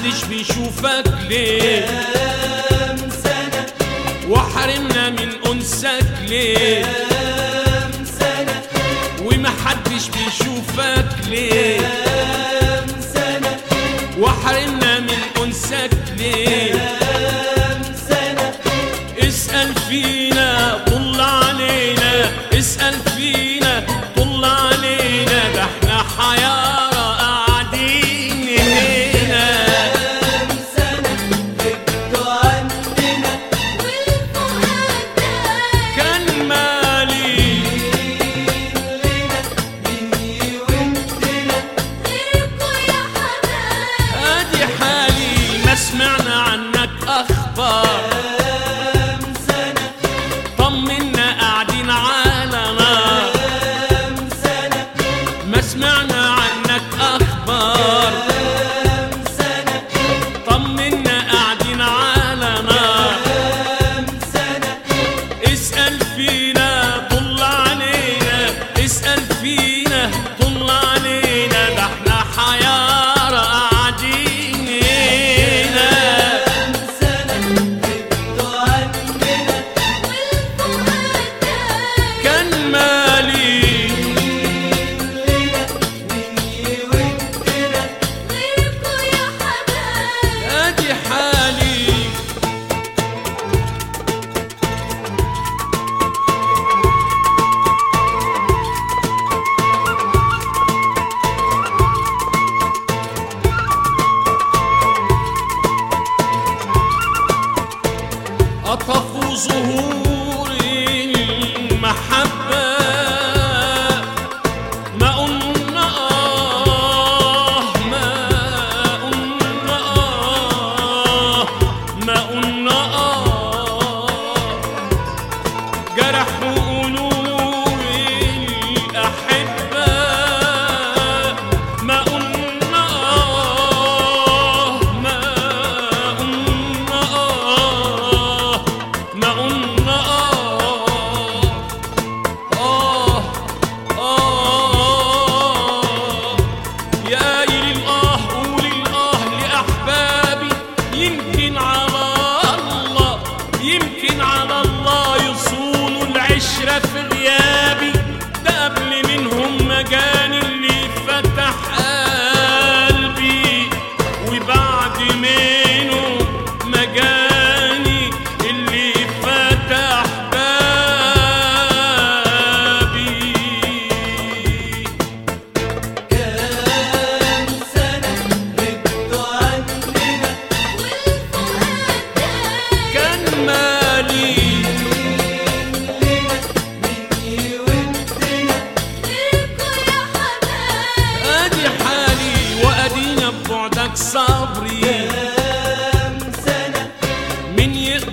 محدش بيشوفك ليه؟ كام سنة وحرمنا من أنسك ليه؟ كام سنة ومحدش بيشوفك ليه؟ كام سنة وحرمنا من أنسك ليه؟ وزهور المحبة. ما آه ماء آه ماء آه جرح يمكن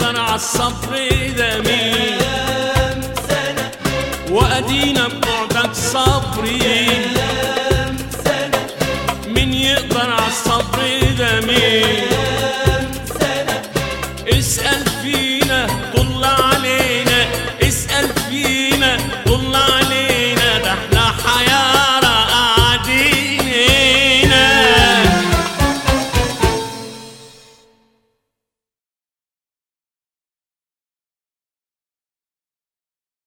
سنة على الصبر دمي وأدينا